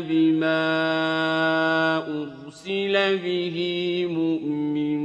بما أرسل به مؤمنون